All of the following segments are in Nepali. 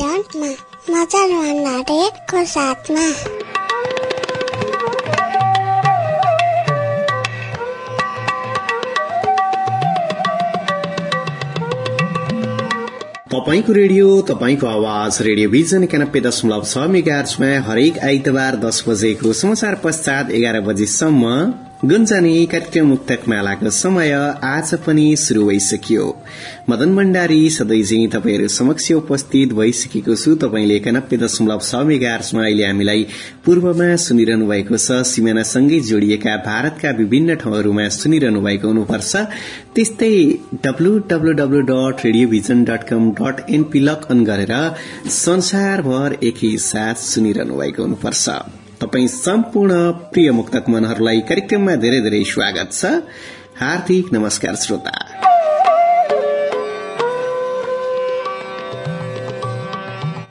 अभियानमा मदन भण्डारीको साथमा। तपाईँको रेडियो तपाईँको आवाज रेडियो भिजन एकानब्बे दशमलव छ मेगार्समा हरेक आइतबार दस बजेको समाचार पश्चात एघार बजेसम्म गुन्जाने कार्यक्रम मुक्तक मालाको समय आज पनि शुरू भइसक्यो। मदन भण्डारी सधैँ चाहिँ तपाईँहरू समक्ष उपस्थित भइसकेको छु। तपाईँले एकानब्बे दशमलव छ मेगार्समा अहिले हामीलाई पूर्वमा सुनिरहनु भएको छ। सिमानासँगै जोडिएका भारतका विभिन्न ठाउँहरूमा सुनिरहनु भएको हुनुपर्छ। त्यस्तै W W W dot radio vision dot com dot NP log on गरेर संसारभर एकैसाथ सुनिरहनु भएको हुनुपर्छ। तपाई सम्पूर्ण प्रिय मुक्तक मनहरूलाई कार्यक्रममा धेरै धेरै स्वागत छ। हार्दिक नमस्कार श्रोता।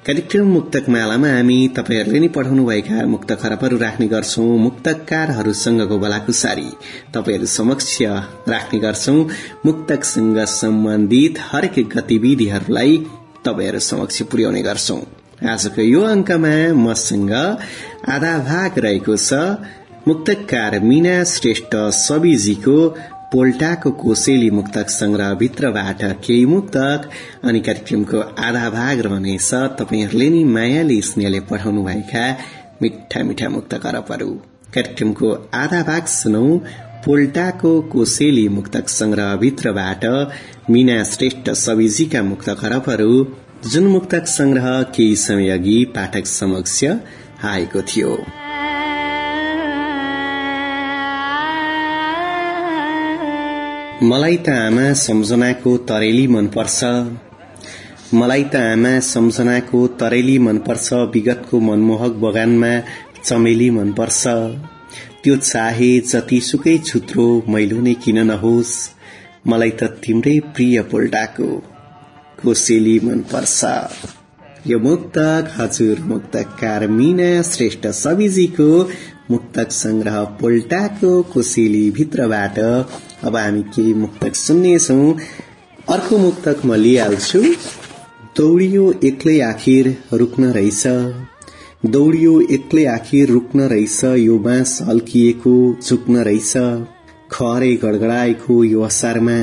कार्यक्रम मुक्तक मालामा हामी तपाईँहरूले नै पठाउनुभएका मुक्त खरबहरू राख्ने गर्छौं मुक्तकारहरूसँगको बलाकुसारी तपाईँहरू समक्ष राख्ने गर्छौं। मुक्तकसँग सम्बन्धित हरेक गतिविधिहरूलाई तपाईँहरू समक्ष पुर्याउने गर्छौं। आजको यो अंकमा मसँग आधा भाग रहेको छ। मुक्तकार मीना श्रेष्ठ सबीजीको पोल्टाको कोसेली मुक्तक संग्रहभित्रबाट केही मुक्तक अनि कार्यक्रमको आधा भाग रहनेछ। तपाईँहरूले नै मायाले स्नेहले पठाउनुभएका मिठा मिठा मुक्त करपहरू कार्यक्रमको आधा भाग सुनौ। पोल्टाको कोसेली मुक्तक संग्रहभित्रबाट मीना श्रेष्ठ सबीजीका मुक्त खरबहरू जुन मुक्तक संग्रह केही समय अघि पाठक समक्ष आएको थियो। मलाई त आमा सम्झनाको तरेली मनपर्छ। मलाई त आमा सम्झनाको तरेली मनपर्छ। विगतको मनमोहक बगानमा चमेली मनपर्छ। त्यो चाहे जतिसुकै छुत्रो मैलो नै किन नहोस्। मलाई त तिम्रै प्रिय पोल्टाको। कोसेली मनपर्छ। यो मुक्तक हजुर मुक्तकार मीना श्रेष्ठ सबिजीको मुक्तक संग्रह पोल्टाको कोसेली भित्रबाट। अब हामी केही मुक्तक सुन्नेछौ। अर्को मुक्तक म लिइहाल्छु। दौडियो एक्लै आखिर रुक्न रहेछ। दौडियो एक्लै आखिर रुक्न रहेछ। यो बाँस हल्किएको झुक्न रहेछ। खरे गडगडाएको यो असारमा।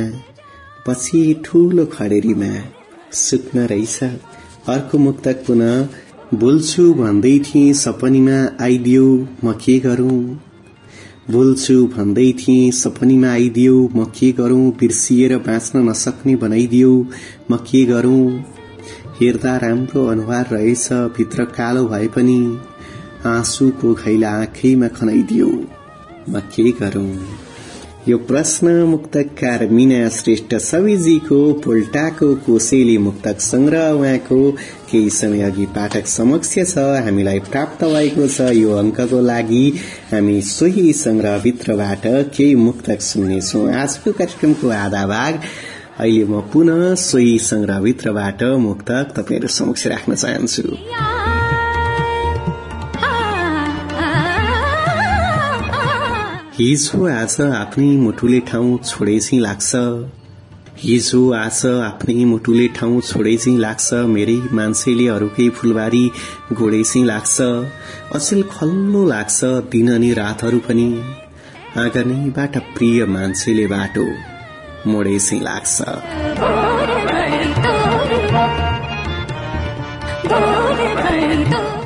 पछि ठूलो खडेरीमा सुत्न रहेछ। अर्को मुक्तक पुनः बोल्छु भन्दै थिए सपनीमा आइदियो म के गरौं? बोल्छु भन्दै थिए सपनीमा आइदियो म के गरौं? बिर्सिएर बाँच्न नसक्ने बनाइदियो म के गरौं? हेर्दा राम्रो अनुहार रहेछ भित्र कालो भए पनि आँसुको घैला आँखैमा खनाइदियो म के गरौं? यो प्रश्न मुक्तकार मीना श्रेष्ठ सविजीको पोल्टाको कोसेली मुक्तक संग्रह उहाँको केही समय अघि पाठक समक्ष छ हामीलाई प्राप्त भएको छ यो अंकको लागि। हामी सोही संग्रहभित्रबाट केही मुक्तक सुन्नेछौ। आजको कार्यक्रमको आधा भाग अहिले म पुनः सोही संग्रहभित्रबाट मुक्तक तपाईँहरू समक्ष राख्न चाहन्छु। हिजो आज आफ्नै मुटुले ठाउँ छोडे चाहिँ लाग्छ। हिजो आज आफ्नै मुटुले ठाउँ छोडे लाग्छ। मेरै मान्छेले अरूकै फुलबारी चाहिँ लाग्छ। अचेल खल्लो लाग्छ दिन अनि रातहरू पनि। आँगनैबाट प्रिय मान्छेले बाटो मोडे चाहिँ लाग्छ।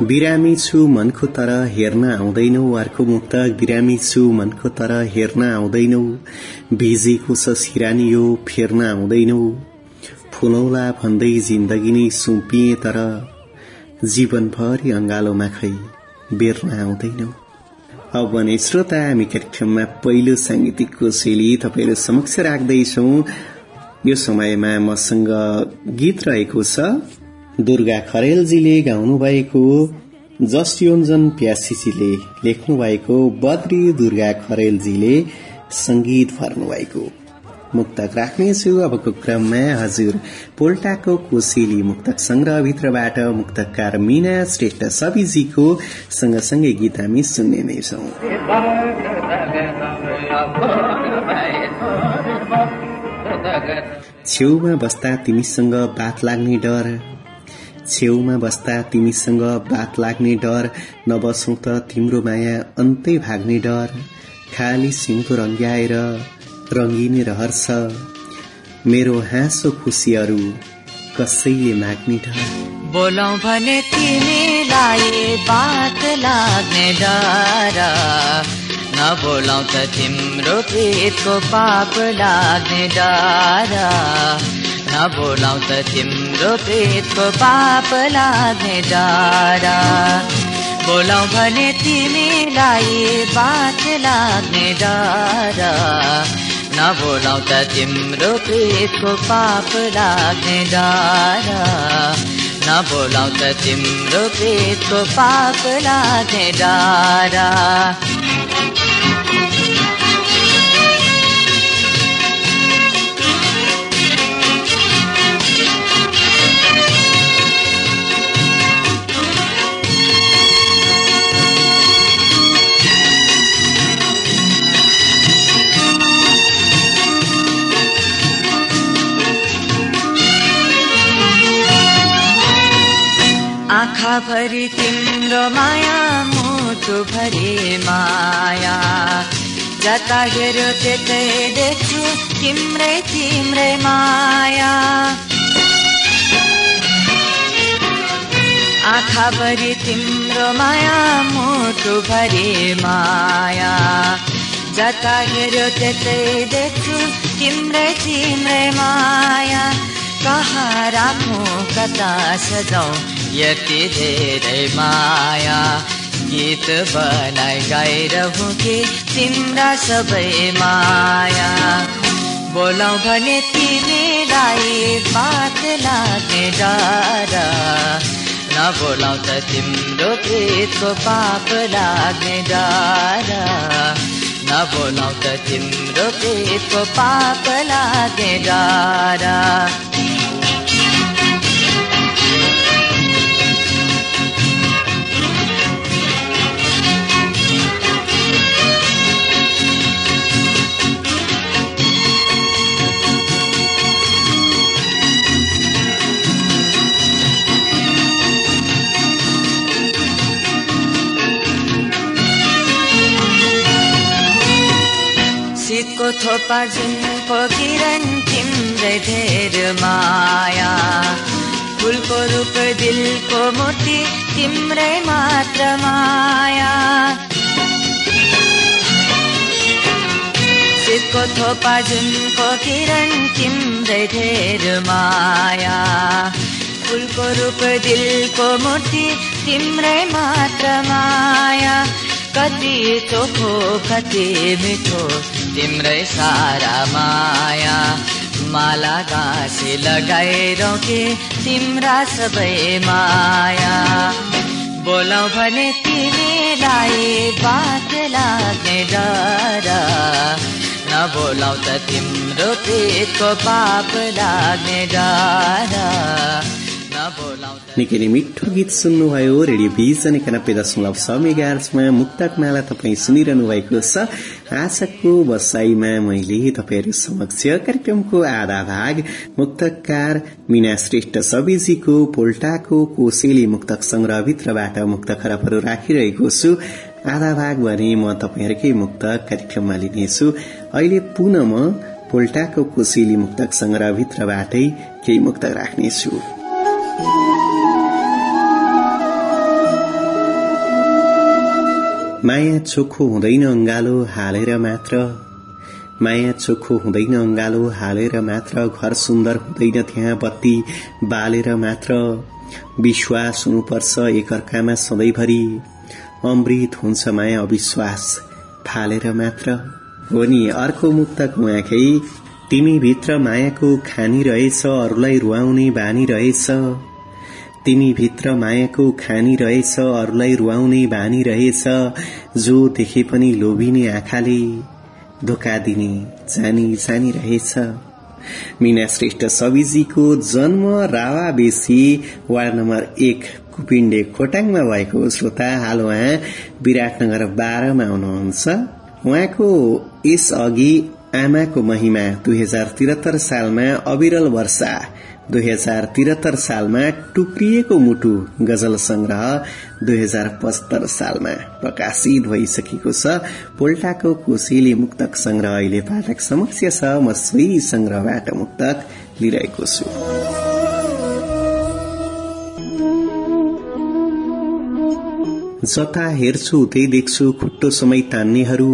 बिरामी छु मनको तर हेर्न आउँदैनौ अर्को मुक्तक बिरामी छु मनको तर हेर्न आउँदैनौ। भिजेको छ सिरानी यो फेर्न आउँदैनौ। फुलौला भन्दै जिन्दगी नै सुम्पिए तर जीवनभरि अङ्गालोमा खै बेर्न आउँदैनौ। अब भने श्रोता हामी कार्यक्रममा पहिलो साङ्गीतिकको शैली तपाईँहरू समक्ष राख्दैछौ। यो समयमा मसँग गीत रहेको छ। दुर्गा खरेलजीले गाउनु भएको जसयोन्जन प्यासीजीले लेख्नु भएको बद्री दुर्गा खरेलजीले संगीत भर्नु भएको मुक्तक राख्नेछु अबको क्रममा हजुर। पोल्टाको कोसेली मुक्तक संग्रहभित्रबाट मुक्तकार मीना श्रेष्ठ सबिजीको सँगसँगै गीत हामी सुन्ने नै छौं। छेउमा बस्दा तिमीसँग बात लाग्ने डर। छेउमा बस्दा तिमीसँग बात लाग्ने डर नबसौं त तिम्रो माया अन्तै भाग्ने डर। खाली सिउँदो रङ्ग्याएर रङ्गिने रहर छ मेरो हाँसो खुसीहरू कसैले माग्ने डर। बोलौ भने तिमीलाई बात लाग्ने डर। नबोलौ त तिम्रो प्रेतको पाप लाग्ने डर। नबोलाउ त तिम्रो पेटको पाप लाग्ने बोलाउ भने तिमीलाई बात लाग्ने डारा नबोलाउ त तिम्रो पेटको पाप लाग्ने डारा नबोलाउ त तिम्रो पेटको पाप लाग्ने आँखाभरि तिम्रो माया मुटुभरि माया। जता हेऱ्यो त्यतै देख्छु तिम्रै तिम्रै माया। आँखाभरि तिम्रो माया मुटुभरि माया। जता हेऱ्यो त्यतै देख्छु तिम्रै तिम्रै माया। कहाँ राखौँ कता सजाउँ यति धेरै माया गीत बनाइ गाइरहँ कि तिम्रा सबै माया। बोलाउ भने तिमीलाई बात लाग्ने डर। नबोलाउ त तिम्रो प्रेतको पाप लाग्ने डर। नबोलाउ त तिम्रो प्रेतको पाप लाग्ने डर। थोपा जुनको किरण तिम्रै धेर माया। फुलको रूप दिलको मोती तिम्रै मात्र माया। शीतको थोपा जुनको किरण तिम्रै धेर माया। फुलको रूप दिलको मोती तिम्रै मात्र माया। कति चोखो कति मिठो तिम्रै सारा माया माला गाँसी लगाएर के तिम्रा सबै माया। बोलाउ भने तिमीलाई बात लाग्ने डर। नबोलाउ त तिम्रो पेटको पाप लाग्ने डर। निकै नै मिठो गीत सुन्नुभयो। रेडियो भिजन एकानब्बे दशमलव छ मेगार्समा मुक्तक माला तपाईँ सुनिरहनु भएको छ। आशाको बसाईमा मैले तपाईँहरू समक्ष कार्यक्रमको आधा भाग मुक्तकार मीना श्रेष्ठ सबेजीको पोल्टाको कोसेली मुक्तक संग्रहभित्रबाट मुक्त खराबहरू राखिरहेको छु। आधा भाग भने म तपाईँहरूकै मुक्त कार्यक्रममा लिनेछु। अहिले पुनः म पोल्टाको कोसेली मुक्तक संग्रहभित्रबाटै केही मुक्त राख्नेछु। माया चोखो हुँदैन अङ्गालो हालेर मात्र। माया चोखो हुँदैन अङ्गालो हालेर मात्र घर सुन्दर हुँदैन त्यहाँ बत्ती बालेर मात्र। विश्वास हुनुपर्छ एकअर्कामा सधैँभरि। अमृत हुन्छ माया अविश्वास फालेर मात्र। हो नि अर्को मुक्तक उहाँकै तिमी भित्र मायाको खानी रहेछ अरूलाई रुवाउने बानी रहेछ। तिमी भित्र मायाको खानी रहेछ अरूलाई रुवाउने बानी रहेछ जो देखे पनि लोभिने आँखाले धोका दिने जानी जानी रहेछ। मीना श्रेष्ठ सबिजीको जन्म रावा बेसी वार्ड नम्बर एक कुपिण्डे खोटाङमा भएको श्रोता हाल उहाँ विराटनगर बाह्रमा हुनुहुन्छ। उहाँको यस अघि आमाको महिमा दुई हजार त्रिहत्तर सालमा अविरल वर्षा दुई हजार त्रिहत्तर सालमा टुक्रिएको मुटु गजल संग्रह दुई हजार पचहत्तर सालमा प्रकाशित भइसकेको छ। पोल्टाको कोसेली मुक्तक संग्रह अहिले पाठक समक्ष छ। म सोही संग्रहबाट मुक्तक लिइरहेको छु। जता हेर्छु उतै देख्छु खुट्टो समय तान्नेहरू।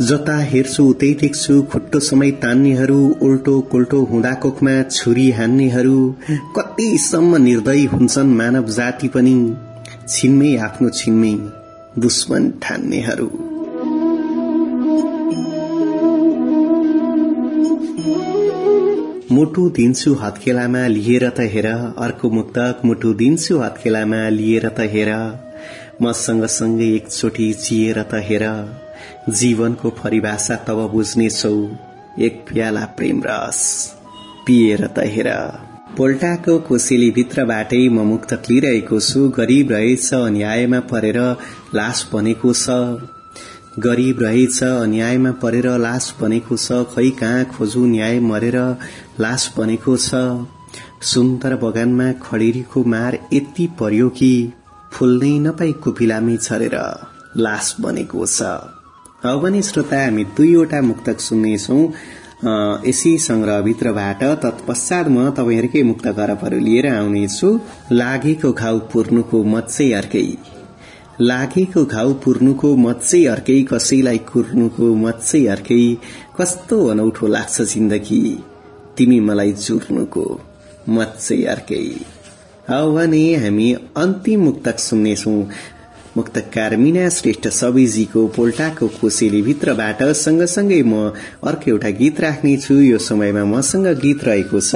जता हेर्छु उतै देख्छु खुट्टो समय तान्नेहरू उल्टो कुल्टो हुँदा कोखमा छुरी हान्नेहरू। कतिसम्म निर्दयी हुन्छन् मानव जाति पनि। छिन्मै आफ्नो छिन्मै दुश्मन ठान्नेहरू। मुटु दिन्छु हत्केलामा लिएर त हेर अर्को मुक्तक मुटु दिन्छु हत्केलामा लिएर त हेर। म सँगसँगै एकचोटि जिएर त हेर। जीवनको परिभाषा तब बुझ्नेछौ। एक प्याला प्रेम रस पिएर त हेर। पोल्टाको कोसेली भित्रबाटै म मुक्त लिइरहेको छु। गरीब रहेछ अन्यायमा परेर लास बनेको छ। गरीब रहेछ अन्यायमा परेर लास बनेको छ। खै कहाँ खोजु न्याय मरेर लास बनेको छ। सुन्दर बगानमा खडेरीको मार यति पर्यो कि फुल्नै नपाई कुपिलामै छरेर लास बनेको छ। पनि श्रोता हामी दुईवटा मुक्तक सुन्नेछौ। यसै संग्रहभित्रबाट तत्पश्चात म तपाईँहरूकै मुक्त करपहरू लिएर आउनेछु। लागेको घाउ पुर्नुको मत्सै अर्कै। लागेको घाउ पुर्नुको मत्सै अर्कै कसैलाई कुर्नुको मत्सै अर्कै। कस्तो अनौठो लाग्छ जिन्दगी। तिमी मलाई चुर्नुको मत्सै अर्कै। अब भने हामी अन्तिम मुक्तक सुन्नेछौँ। मुक्तकार मीना श्रेष्ठ सबैजीको पोल्टाको कोसेली भित्रबाट सँगसँगै म अर्को एउटा गीत राख्नेछु। यो समयमा मसँग गीत रहेको छ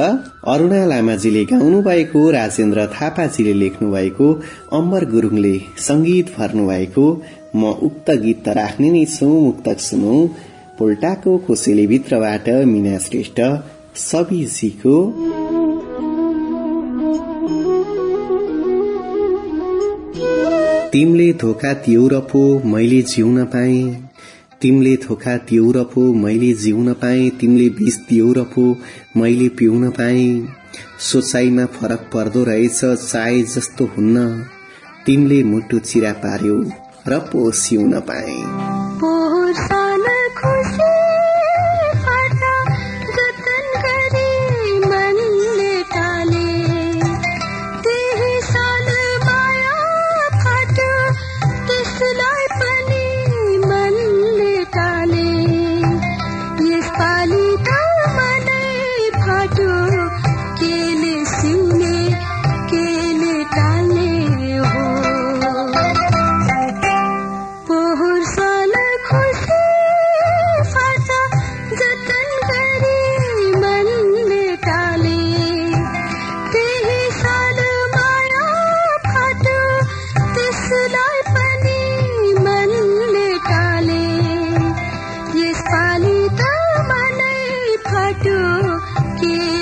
अरूणा लामाजीले गाउनु भएको राजेन्द्र थापाजीले लेख्नु भएको अम्बर गुरुङले संगीत भर्नु भएको म उक्त गीत त राख्ने नै छु मुक्तक सुनौ। पोल्टाको कोसेली भित्रबाट मीना श्रेष्ठ सबैजीको तिमले धोका र पो मैले जिउन पाए। तिमीले धोका र पो मैले जिउन पाए। तिमीले दियौ र पो मैले पिउन पाए। सोचाइमा फरक पर्दो रहेछ चाहे जस्तो हुन्न। तिमीले मुटु चिरा पार्यो र पो सिउन पाए। केले सुने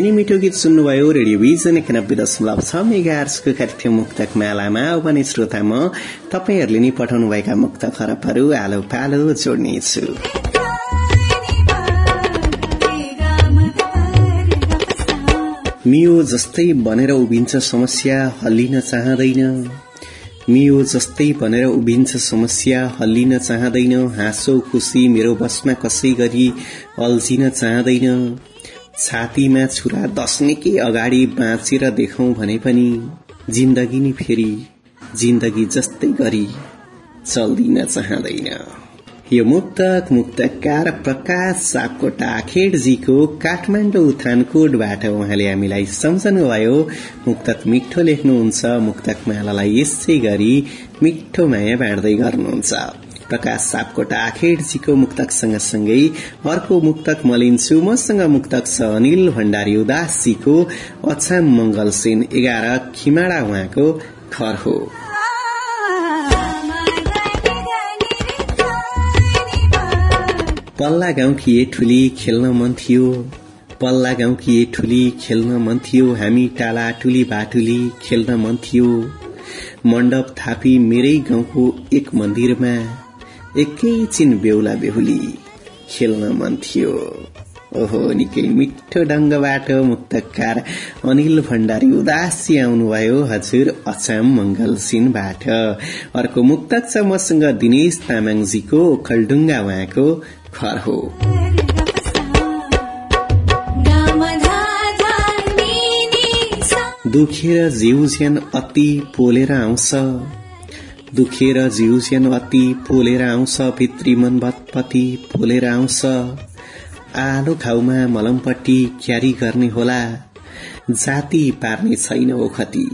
निकै नै मिठो गीत सुन्नुभयो रेडियोभिजन एकानब्बे दशमलव छ। मेगा आर्सको कार्यक्रम मुक्तक मालामा भने श्रोता म तपाईँहरूले नै पठाउनुभएका मुक्त खरबहरू आलो पालो जोड्नेछु मियो जस्तै बनेर उभिन्छ समस्या हल्लिन चाहँदैन। मियो जस्तै भनेर उभिन्छ समस्या हल्लिन चाहँदैन। हाँसो खुसी मेरो बसमा कसै गरी अल्झिन चाहँदैन। छातीमा छुरा दस्नेकै अगाडि बाँचेर देखाउँ भने पनि जिन्दगी नि फेरि जिन्दगी जस्तै गरी चल्दिन चाहँदैन। यो मुक्तक मुक्तकार प्रकाश सापकोटा आखेडजीको काठमाडौँ उठानकोटबाट उहाँले हामीलाई सम्झनुभयो मुक्तक मिठो लेख्नुहुन्छ मुक्तक मालालाई यसै गरी मिठो माया बाँड्दै गर्नुहुन्छ। प्रकाश सापकोटा आखेडजीको मुक्तक सँगसँगै अर्को मुक्तक मलिन्छु मसँग मुक्तक छ अनिल भण्डारी उदासजीको अछाम मंगल सेन एघार खिमाडा उहाँको घर हो। पल्ला गाउँकी ठुली खेल्न मन थियो पल्ला गाउँकी ठुली खेल्न मन थियो हामी टाला टुली बाटुली खेल्न मन थियो। मण्डप थापी मेरै गाउँको एक मन्दिरमा एकैछिन बेहुला बेहुली खेल्न मन थियो। ओहो निकै मिठो ढंगबाट मुक्तकार अनिल भण्डारी उदासी आउनुभयो हजुर अचाम मंगल सिनबाट अर्को मुक्तक छ मसँग दिनेश तामाङजीको ओखलडुङ्गा उहाँको घर हो। दुखेर जिउ ज्यान अति पोलेर आउँछ। दुखेर जिउस्यान अति पोलेर आउँछ भित्री मन भत्पति पोलेर आउँछ। आलो घाउमा मलमपट्टि क्यारी गर्ने होला। जाति पार्ने छैन ओखती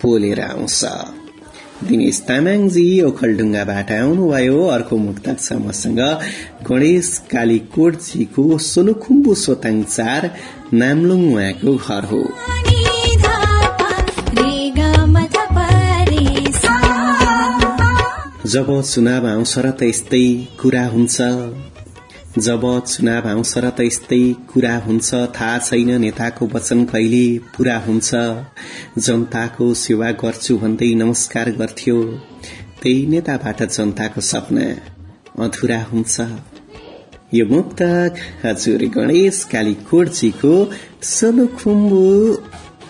पोलेर आउँछ। दिनेश तामाङजी ओखलढुङ्गाबाट आउनुभयो। अर्को मुक्तक छ मसँग। गणेश कालीकोटजीको सोलुखुम्बु सोताङ चार नामलुङ उहाँको घर हो। जब चुनाव आउँछ र त यस्तै कुरा हुन्छ। जब चुनाव आउँछ र त यस्तै कुरा हुन्छ थाहा छैन नेताको वचन कहिले पूरा हुन्छ। जनताको सेवा गर्छु भन्दै नमस्कार गर्थ्यो। त्यही नेताबाट जनताको सपना अधुरा हुन्छ। यो मुक्तक हजुर गणेश कालीकोटजीको सोलुखुम्बु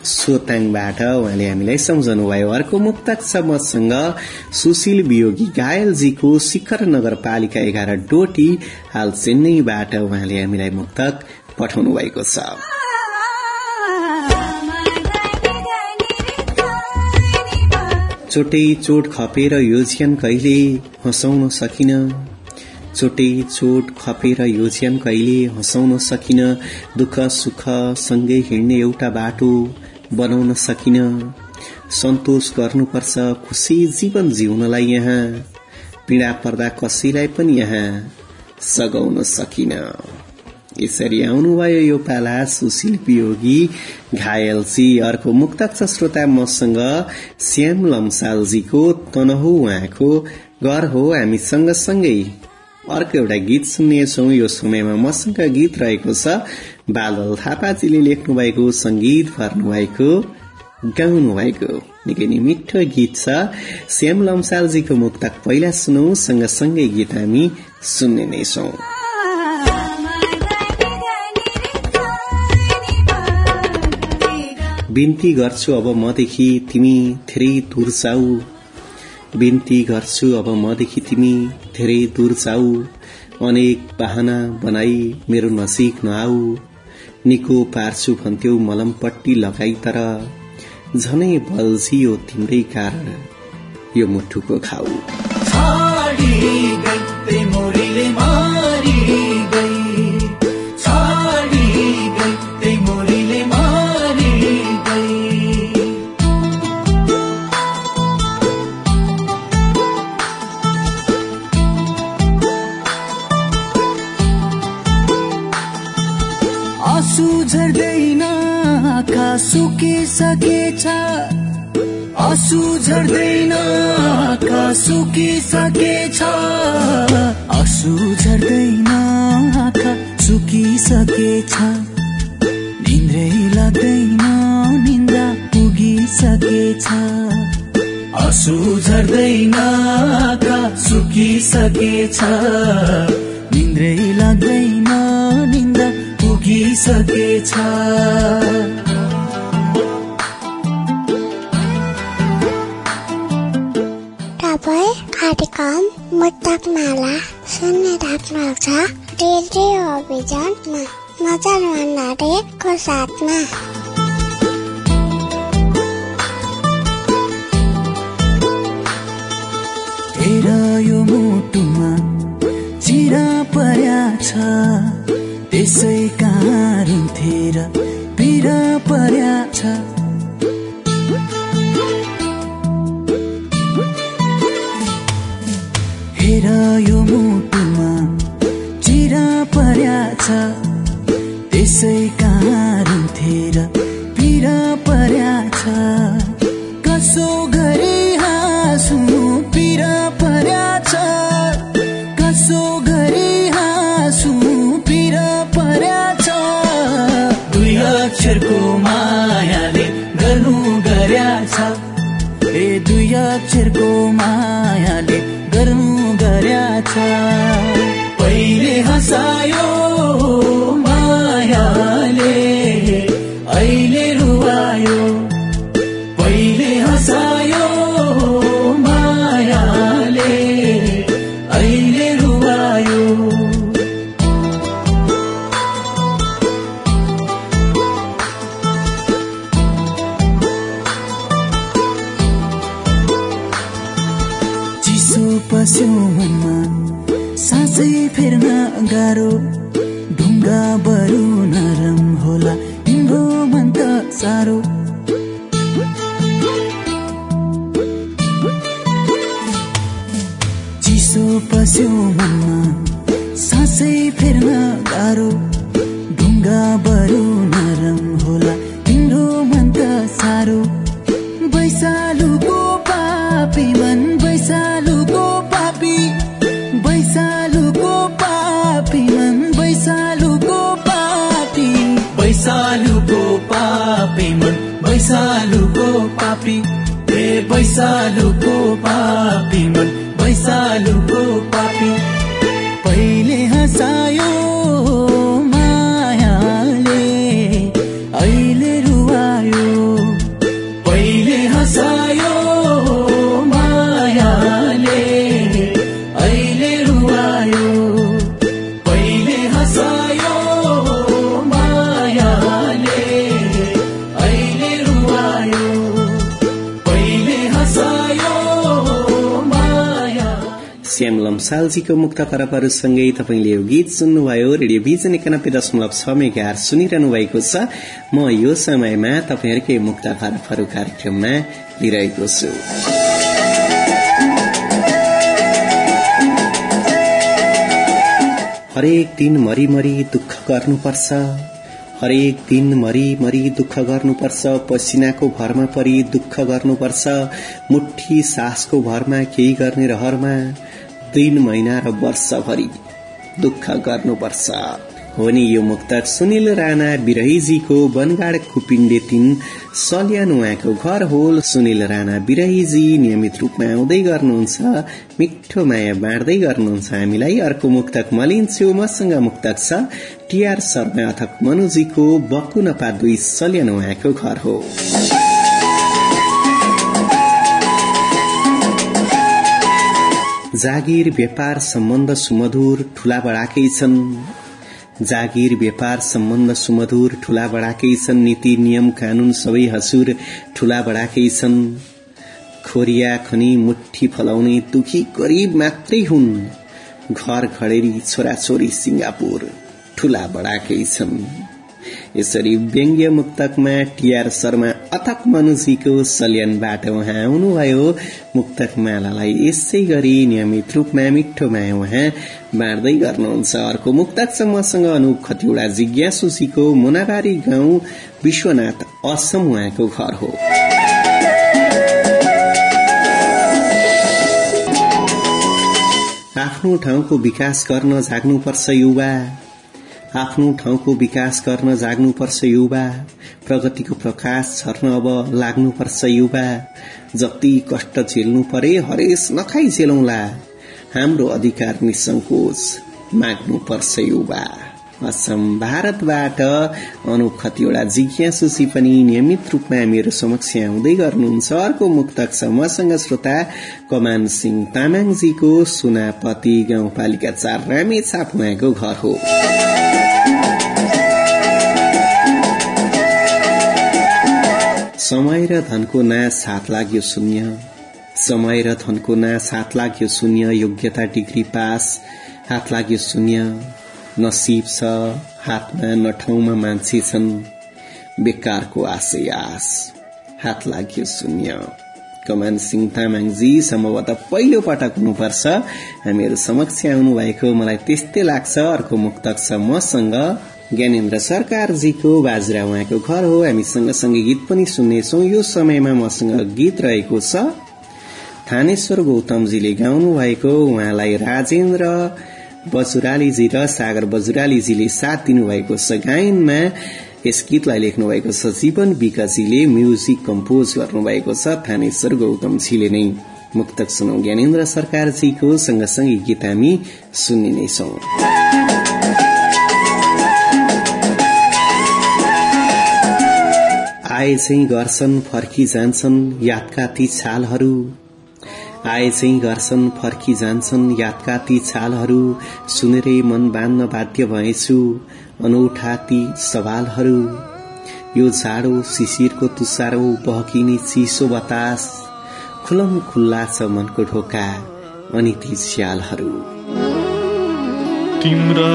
सोताङबाट उहाँले हामीलाई सम्झनुभयो। अर्को मुक्तक छ सुशील वियोगी घायलजीको शिखर नगरपालिका एघार डोटी हाल चेन्नईबाट उहाँले हामीलाई मुक्तक पठाउनु भएको छ। चोटै चोट खपेर यो ज्यान कहिले हँसाउन सकिन? चोटै चोट खपेर यो ज्यान कहिले हँसाउन सकिन? दुःख सुख सँगै हिँड्ने एउटा बाटो बनाउन सकिन। सन्तोष गर्नुपर्छ खुसी जीवन जिउनलाई यहाँ। पीड़ा पर्दा कसैलाई पनि यहाँ सघाउन सकिन। यसरी आउनुभयो यो पाला सुशील पियोगी घायलजी अर्को मुक्तक छ श्रोता मसँग श्याम लम्सालजीको तनहु उहाँको घर हो हामी सँगसँगै अर्को एउटा गीत सुन्नेछौ यो समयमा मसँग गीत रहेको छ बादल थापाजीले लेख्नु भएको संगीत भर्नु भएको गाउनु भएको निकै नै मिठो गीत छ। श्याम लम्सालजीको मुक्तक पहिला सुनौ सँगसँगै गीत हामी सुन्ने नै छौं। बिन्ती गर्छु अब मदेखि तिमी धेरै दूर जाऊ। बिन्ती गर्छु अब मदेखि तिमी धेरै दूर जाऊ। अनेक बाहना बनाई मेरो नजिक नआऊ। निको पार्छु भन्थ्यौ मलमपट्टी लगाई तर झनै बल्झियो तिम्रै कारण यो मुठुको खाऊ आँसु झर्दैन आँखा सुकिसकेछ आँसु झर्दैन आँखा सुकिसकेछ आँसु झर्दैन आँखा सुकिसकेछ निन्द्रै लाग्दैन निन्द्रा पुगिसकेछ। आँसु झर्दैन आँखा सुकिसकेछ निन्द्रै लाग्दैन पुगिसकेछ तपाईँ कार्यक्रम मुक्तक माला सुन्ने रेडियो साथमा? हेर यो मुटुमा चिरा पर्या छ। त्यसै कहाँ रुन्थेर पिरा पर्या छ। हेर यो मुटुमा चिरा पर्या छ। त्यसै कहाँ रुन्थेर पिरा पर्या छ। कसो गरी हाँसु पिरा पर्या छ? अक्षरको मायाले गर्नु गर्या छ। ए दुई अक्षरको मायाले गर्नु गर्या छ। पहिले हँसायो मनमा। साँच्चै फेर्न गाह्रो। ढुङ्गा बरु नरम होला। तिम्रो मन त साह्रो। चिसो मनमा। साँच्चै फेर्न गाह्रो। ढुङ्गा बरु बैसालुको पापी ए बैसालुको पापी मन बैसालुको पापी। पहिले हँसायो लम्सालजीको मुक्त खरबहरूसँगै तपाईँले यो गीत सुन्नुभयो रेडियो भिजन एकानब्बे दशमलव छ मेगा सुनिरहनु भएको छ म यो समयमा तपाईँहरूकै मुक्त खरबहरू कार्यक्रममा लिइरहेको छु हरेक दिन मरिमरि दुःख गर्नुपर्छ हरेक दिन मरिमरि दुःख गर्नुपर्छ पसिनाको भरमा परि दुःख गर्नुपर्छ मुठी सासको भरमा केही गर्ने रहरमा तीन महिना र वर्षभरि दुःख गर्नुपर्छ। हो नि यो मुक्तक सुनिल राणा बिरहीजीको बनगाड कुपिण्डे तीन सल्यान उहाँको घर हो सुनिल राणा बिरहीजी नियमित रूपमा आउँदै गर्नुहुन्छ मिठो माया बाँड्दै गर्नुहुन्छ। हामीलाई अर्को मुक्तक मलिन्छु मसँग मुक्तक छ टिआर शर्मा अथक मनुजीको बकु नपा दुई सल्यान उहाँको घर हो। जागिर व्यापार सम्बन्ध सुमधुर ठूला बडाकै छन्। जागिर व्यापार सम्बन्ध सुमधुर ठूला बडाकै छन्। नीति नियम कानून सबै हजुर ठूला बडाकै छन्। खोरिया खनी मुठी फलाउने दुखी गरीब मात्रै हुन्। घर घडेरी छोराछोरी सिंगापुर ठूला बडाकै छन्। यसरी व्यङ्ग्य मुक्तकमा टिआर शर्मा अथक मनुजीको सल्यानबाट उहाँ आउनुभयो मुक्तक मालालाई यसै गरी नियमित रूपमा मिठो माया उहाँ बाँड्दै गर्नुहुन्छ। अर्को मुक्तक छ मसँग अनुप खतिवड़ा जिज्ञासुसीको मुनाबारी गाउँ विश्वनाथ असम उहाँको घर हो। आफ्नो ठाउँको विकास गर्न जाग्नुपर्छ युवा। आफ्नो ठाउँको विकास गर्न जाग्नुपर्छ युवा। प्रगतिको प्रकाश छर्न अब लाग्नुपर्छ युवा। जति कष्ट झेल्नु परे हरेस नखाइ झेलौला। हाम्रो अधिकार निसंकोच माग्नुपर्छ युवा। भारतबाट अनुप खतिवड़ा जिज्ञासुसी पनि नियमित रूपमा मेरो समक्ष आउँदै गर्नुहुन्छ। अर्को मुक्तक छ श्रोता कमान सिंह तामाङजीको सुनापति गाउँपालिका चार रामेछाप उहाँको घर हो। समय र धनको नाश हात लाग्यो शून्य। समय र धनको नाश हात लाग्यो शून्य। योग्यता डिग्री पास हात लाग्यो शून्य। नसिब छ हातमा न ठाउँमा मान्छे छन् बेकारको आशय आस। हात लाग्यो शून्य कमान सिंह तामाङजी सम्भवतः पहिलो पटक हुनुपर्छ। हामीहरू समक्ष आउनु भएको मलाई त्यस्तै लाग्छ अर्को मुक्तक छ मसँग। ज्ञानेन्द्र सरकारजीको बाजुरा उहाँको घर हो। हामी सँगसँगै गीत पनि सुन्नेछौ। यो समयमा मसँग गीत रहेको छ। थानेश्वर गौतमजीले गाउनु भएको उहाँलाई राजेन्द्र बजुरालीजी र सागर बजुरालीजीले साथ दिनुभएको छ गायनमा यस गीतलाई लेख्नु भएको छ। जीवन विकजीले म्युजिक कम्पोज गर्नुभएको छ। थानेश्वर गौतमजीले नै। मुक्तक सुनौ ज्ञानेन्द्र सरकारजीको सँगसँगै गीत हामी सुन्ने नै छौं। आए चाहिँ गर्छन् फर्की जान्छन् यादका ती छालहरू। आए चाहिँ गर्छन् फर्की जान्छन् यादका ती छालहरू सुनेरै मन बाँध्न बाध्य भएछु अनौठा ती सवालहरू। यो जाडो शिशिरको तुसारो बहकिने चिसो बतास खुलम खुल्ला छ मनको ढोका अनि ती स्यालहरू। तिम्रा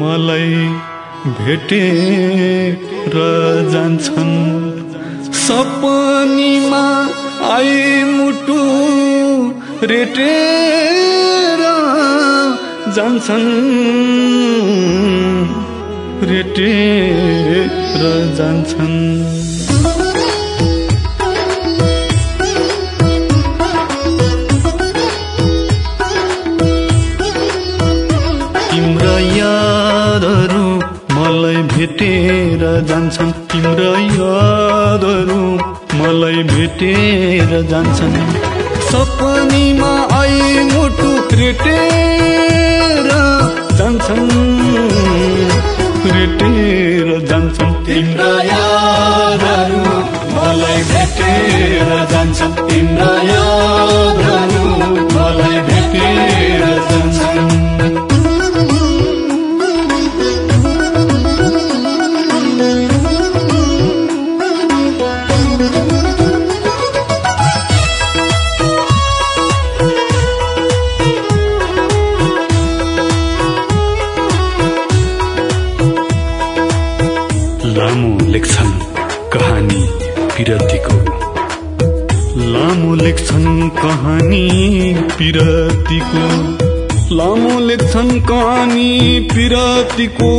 मलाई भेटेर जान्छन्। सपनीमा आइ मुटु रेटेर जान्छन्। रेटेर जान्छन्। भेटेर जान्छन् तिम्रो यादहरू मलाई भेटेर जान्छन्। सपनीमा आई मुटु रेटेर जान्छन्। रेटेर जान्छन्। तिम्रो यादहरू मलाई भेटेर जान्छन्। तिम्रो यादहरू। कहानी पिरतीको लामो लेख्छन् कहानी पिरतीको।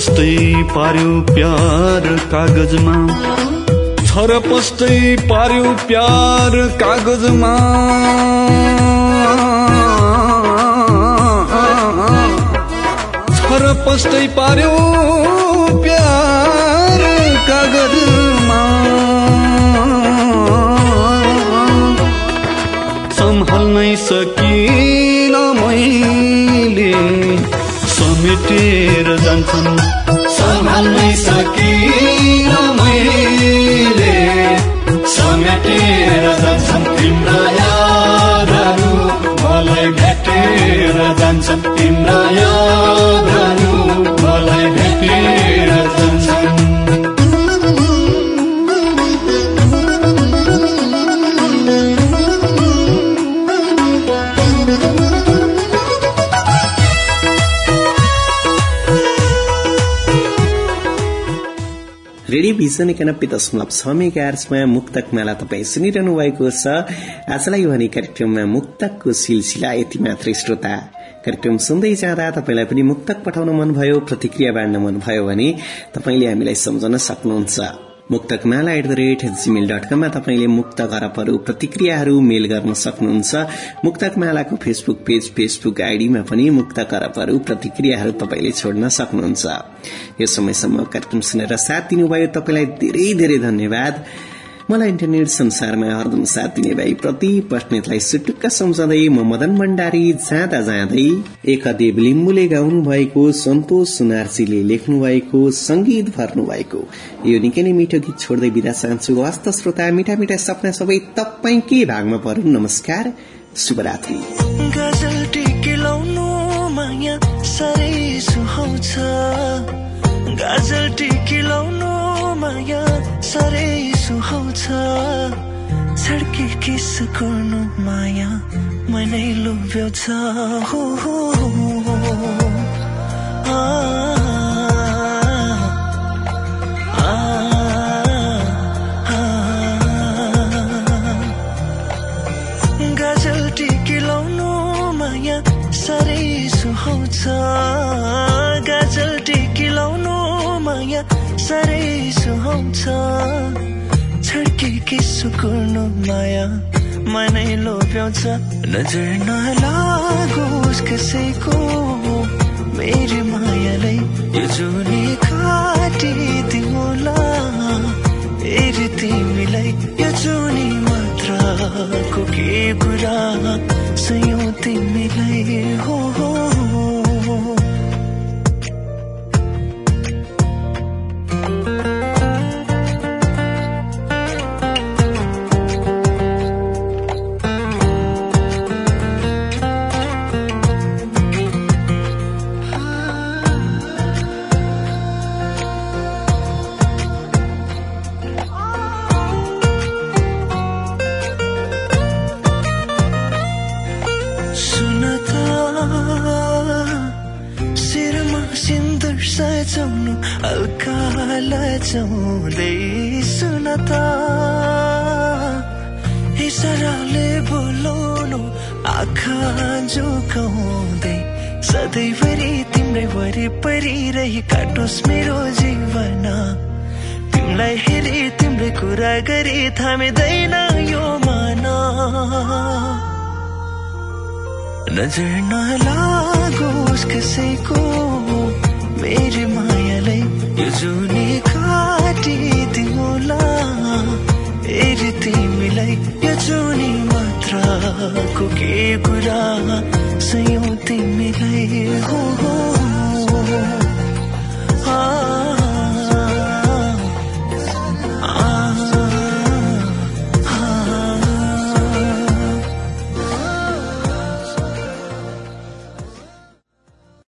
छरपष्टै पार्यो प्यार कागजमा। छरपष्टै पार्यो प्यार कागजमा। छरपष्टै पार्यो प्यार कागजमा। सम्हाल्नै सकिन मैले समेटेर जान्छन्। सम्हाल्नै सकिन मैले समेटेर जान्छन् तिम्रा यादहरू मलाई भेटेर जान्छन् तिम्रा यादहरू। भिजन एकानब्बे दशमलव छ मेगार्समा मुक्तक माला तपाईँ सुनिरहनु भएको छ। आजलाई भने कार्यक्रममा मुक्तकको सिलसिला यति मात्रै श्रोता। कार्यक्रम सुन्दै जाँदा तपाईँलाई पनि मुक्तक पठाउन मनभयो प्रतिक्रिया बाँड्न मनभयो भने तपाईँले हामीलाई सम्झन सक्नुहुन्छ। Muktakmala at the rate gmail dot कममा तपाईँले मुक्त गरपहरू प्रतिक्रियाहरू मेल गर्न सक्नुहुन्छ। मुक्तकमालाको फेसबुक पेज फेसबुक आईडीमा पनि मुक्त करपहरू प्रतिक्रियाहरू तपाईँले छोड्न सक्नुहुन्छ। यो समयसम्म कार्यक्रम सुनेर साथ दिनुभयो। तपाईँलाई धेरै धेरै धन्यवाद। मलाई इन्टरनेट संसारमा हरदम साथ दिने भाइ प्रति बस्नेतलाई सुटुक्क सम्झँदै म मदन भण्डारी जाँदा जाँदै एकदेव लिम्बुले गाउनु भएको सन्तोष सुनारजीले लेख्नु भएको संगीत भर्नु भएको यो निकै नै मिठो गीत छोड्दै बिदा चाहन्छु। हस्त श्रोता मिठा मिठा सपना सबै तपाईँकै भागमा परून् नमस्कार शुभरात्रि। गजल टिकी माया साह्रै सुहाउँछ छड्के किस गर्नु माया मनै लोभ्याउँछ हो हो हो। आ, सुहाउँछ छड्के के सुकुर्नु माया मनै लोभ्याउँछ। नजर नलागोस् कसैको। मेरो मायालाई यो जुनी काटिदिउँला। फेरि तिमीलाई यो जुनी मात्रको के कुरा। सयौँ तिमीलाई हो। सजाउनु हल्का लजाउँदै सुन त इसाराले बोलाउनु आँखा झुकाउँदै सधैँभरि तिम्रै वरिपरि रही काटोस् मेरो जीवन। तिमीलाई हेरी तिम्रै कुरा गरी थामिँदैन यो मन। नजर नलागोस् कसैको मेरो मायालाई यो जुनी काटिदिउँला फेरि तिमीलाई यो जुनी को के कुरा सयौँ तिमीलाई हो।